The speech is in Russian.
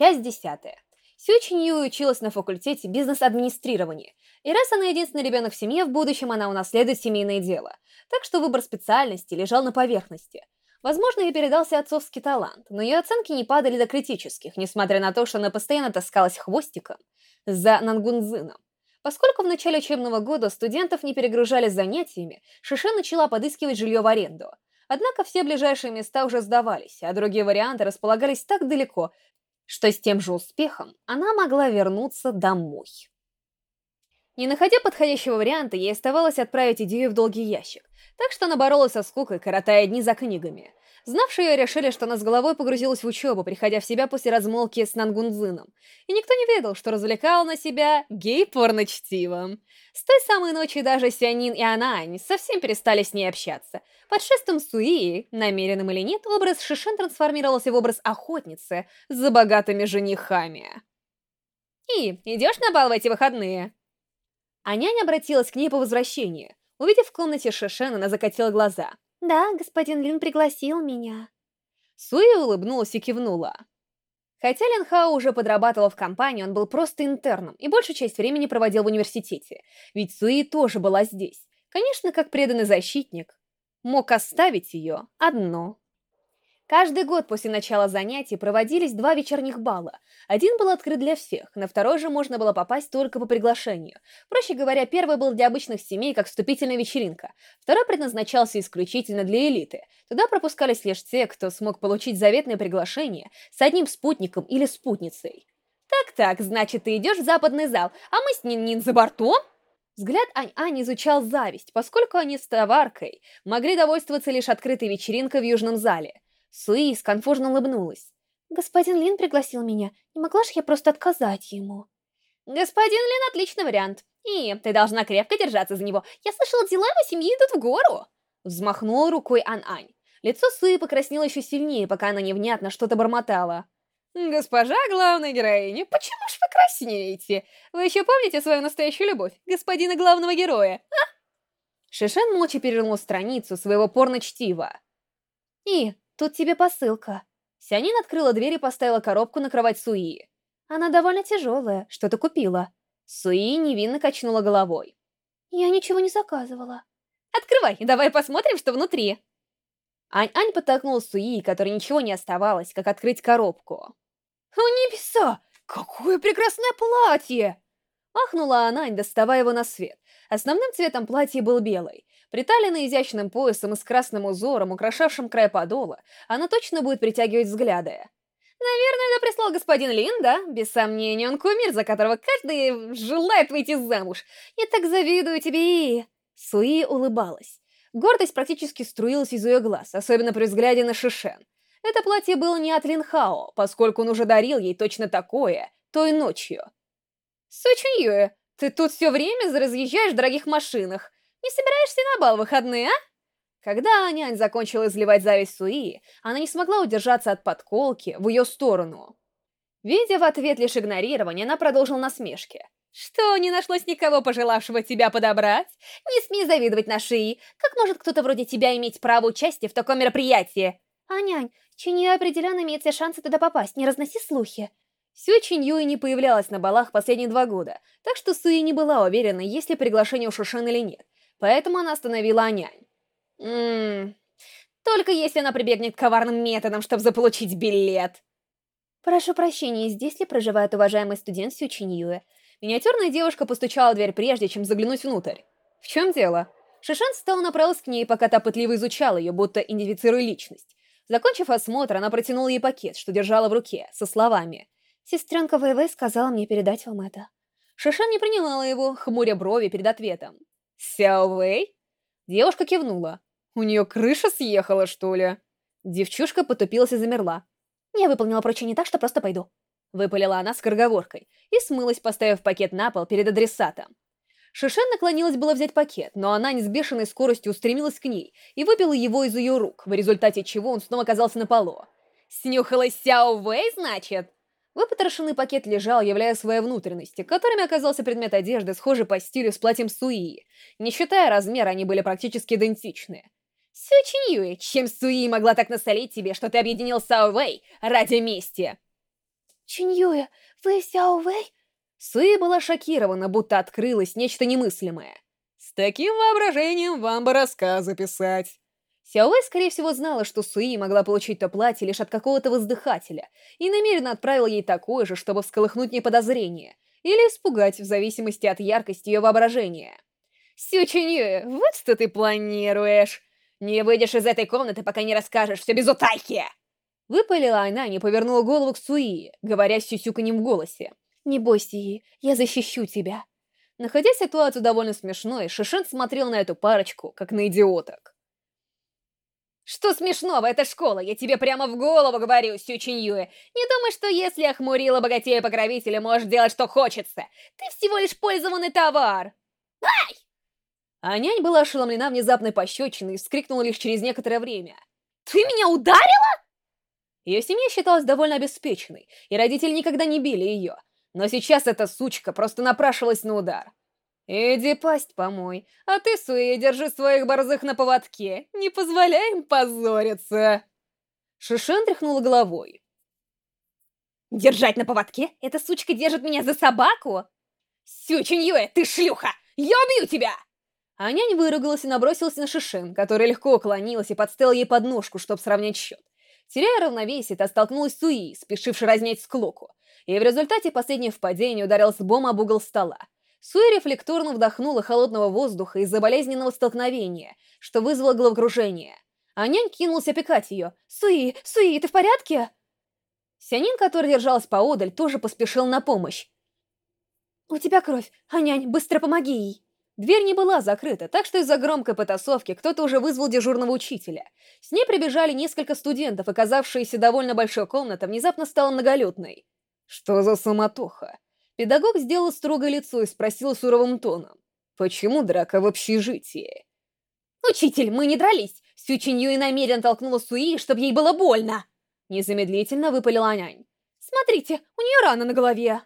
Часть десятая. Сю Чинью училась на факультете бизнес-администрирования, и раз она единственный ребенок в семье, в будущем она унаследует семейное дело. Так что выбор специальности лежал на поверхности. Возможно, ей передался отцовский талант, но ее оценки не падали до критических, несмотря на то, что она постоянно таскалась хвостиком за Нангунзином. Поскольку в начале учебного года студентов не перегружали занятиями, Шише начала подыскивать жилье в аренду. Однако все ближайшие места уже сдавались, а другие варианты располагались так далеко, что с тем же успехом она могла вернуться домой. Не находя подходящего варианта, ей оставалось отправить идею в долгий ящик, так что она боролась со скукой, коротая дни за книгами. Знавшие ее решили, что она с головой погрузилась в учебу, приходя в себя после размолвки с Нангунзином. И никто не ведал, что развлекал на себя гей-порно-чтивом. С той самой ночи даже Сянин и Анань совсем перестали с ней общаться. Под шестом Суи, намеренным или нет, образ Шишен трансформировался в образ охотницы за богатыми женихами. «И, идешь на бал в эти выходные?» А няня обратилась к ней по возвращении. Увидев в комнате Шишен, она закатила глаза. «Да, господин Лин пригласил меня». Суи улыбнулась и кивнула. Хотя Лин Хао уже подрабатывал в компании, он был просто интерном и большую часть времени проводил в университете, ведь Суи тоже была здесь. Конечно, как преданный защитник, мог оставить ее одну. Каждый год после начала занятий проводились два вечерних бала. Один был открыт для всех, на второй же можно было попасть только по приглашению. Проще говоря, первый был для обычных семей, как вступительная вечеринка. Второй предназначался исключительно для элиты. Туда пропускались лишь те, кто смог получить заветное приглашение с одним спутником или спутницей. «Так-так, значит, ты идешь в западный зал, а мы с Нин-Нин за бортом?» Взгляд Ань-Ань изучал зависть, поскольку они с товаркой могли довольствоваться лишь открытой вечеринкой в южном зале. Суи сконфужно улыбнулась. «Господин Лин пригласил меня. Не могла же я просто отказать ему?» «Господин Лин — отличный вариант. И ты должна крепко держаться за него. Я слышала, дела его семьи идут в гору!» Взмахнула рукой Ан-Ань. Лицо Суи покраснело еще сильнее, пока она невнятно что-то бормотала. «Госпожа главной героиня, почему ж вы краснеете? Вы еще помните свою настоящую любовь, господина главного героя, а?» Шишен молча перевернул страницу своего порно-чтива. «И, «Тут тебе посылка». Сянин открыла дверь и поставила коробку на кровать Суи. «Она довольно тяжелая. Что ты купила?» Суи невинно качнула головой. «Я ничего не заказывала». «Открывай, давай посмотрим, что внутри». Ань-Ань подтолкнула Суи, которой ничего не оставалось, как открыть коробку. «О, небеса! Какое прекрасное платье!» Ахнула она, доставая его на свет. Основным цветом платья был белый. Приталенный изящным поясом и с красным узором, украшавшим край подола, она точно будет притягивать взгляды. «Наверное, это прислал господин Лин, да? Без сомнения, он кумир, за которого каждый желает выйти замуж. Я так завидую тебе!» Суи улыбалась. Гордость практически струилась из ее глаз, особенно при взгляде на Шишен. Это платье было не от Линхао, поскольку он уже дарил ей точно такое той ночью. «Сучунь Юэ, ты тут все время разъезжаешь в дорогих машинах. Не собираешься на бал в выходные, а? Когда нянь закончила изливать зависть Суи, она не смогла удержаться от подколки в ее сторону. Видя в ответ лишь игнорирование, она продолжила насмешки. «Что, не нашлось никого, пожелавшего тебя подобрать? Не смей завидовать на шии. Как может кто-то вроде тебя иметь право участия в таком мероприятии?» «А, нянь, Чинью определенно имеет все шансы туда попасть, не разноси слухи». Сю Чинью не появлялась на балах последние два года, так что Суи не была уверена, есть ли приглашение у Шушен или нет поэтому она остановила Анянь. Ммм, только если она прибегнет к коварным методам, чтобы заполучить билет. Прошу прощения, здесь ли проживает уважаемый студент Сю Чиньюэ? Миниатюрная девушка постучала в дверь прежде, чем заглянуть внутрь. В чем дело? Шишан стал направился к ней, пока та пытливо изучала ее, будто идентифицируя личность. Закончив осмотр, она протянула ей пакет, что держала в руке, со словами. «Сестренка Вэйвэй сказала мне передать вам это». Шишан не приняла его, хмуря брови перед ответом. Сяо Вэй? Девушка кивнула. У нее крыша съехала, что ли? Девчушка потупилась и замерла. Я выполнила поручение так, что просто пойду. Выпалила она с корговоркой и смылась, поставив пакет на пол перед адресатом. Шишен наклонилась было взять пакет, но она не с бешеной скоростью устремилась к ней и выпила его из ее рук, в результате чего он снова оказался на полу. «Снюхалась Сяо Вэй, значит?» Выпотрошенный пакет лежал, являя свои внутренности, которыми оказался предмет одежды, схожий по стилю с платьем Суи. Не считая размера, они были практически идентичны. Сю чем Суи могла так насолить тебе, что ты объединил Сао Вэй ради мести? Чиньюэ, вы Сяо Вэй? Суи была шокирована, будто открылось нечто немыслимое. С таким воображением вам бы рассказы писать. Сяовэй, скорее всего, знала, что Суи могла получить то платье лишь от какого-то воздыхателя, и намеренно отправила ей такое же, чтобы всколыхнуть ней подозрение, или испугать, в зависимости от яркости ее воображения. «Сючинью, вот что ты планируешь! Не выйдешь из этой комнаты, пока не расскажешь все без утайки!» Выпалила она, не повернула голову к Суи, говоря с сюсюканьем в голосе. «Не бойся, Yi, я защищу тебя». Находя ситуацию довольно смешной, Шишин смотрел на эту парочку, как на идиоток. Что смешного, это школа, я тебе прямо в голову говорю, Сю Чиньюэ. Не думай, что если охмурила богатея покровителя, можешь делать, что хочется. Ты всего лишь пользованный товар. Ай! А нянь была ошеломлена внезапной пощечиной и вскрикнула лишь через некоторое время. «Ты меня ударила?» Ее семья считалась довольно обеспеченной, и родители никогда не били ее. Но сейчас эта сучка просто напрашивалась на удар. «Иди пасть помой, а ты, Суи, держи своих борзых на поводке, не позволяй им позориться!» Шишен тряхнула головой. «Держать на поводке? Эта сучка держит меня за собаку? Сю Чиньюэ, ты шлюха! Я убью тебя!» А нянь выругалась и набросилась на Шишен, которая легко уклонилась и подставила ей подножку, чтобы сравнять счет. Теряя равновесие, та столкнулась с Суи, спешившей разнять склоку, и в результате последнее впадение ударилось лбом об угол стола. Суи рефлекторно вдохнула холодного воздуха из-за болезненного столкновения, что вызвало головокружение. А нянь кинулась опекать ее. «Суи! Суи, ты в порядке?» Сянин, который держалась поодаль, тоже поспешил на помощь. «У тебя кровь, а нянь, быстро помоги ей!» Дверь не была закрыта, так что из-за громкой потасовки кто-то уже вызвал дежурного учителя. С ней прибежали несколько студентов, оказавшаяся довольно большой комната внезапно стала многолюдной. Что за самотоха? Педагог сделал строгое лицо и спросил суровым тоном. «Почему драка в общежитии?» «Учитель, мы не дрались! Сю Чинью и намеренно толкнула Суи, чтобы ей было больно!» Незамедлительно выпалила нянь. «Смотрите, у нее рана на голове!»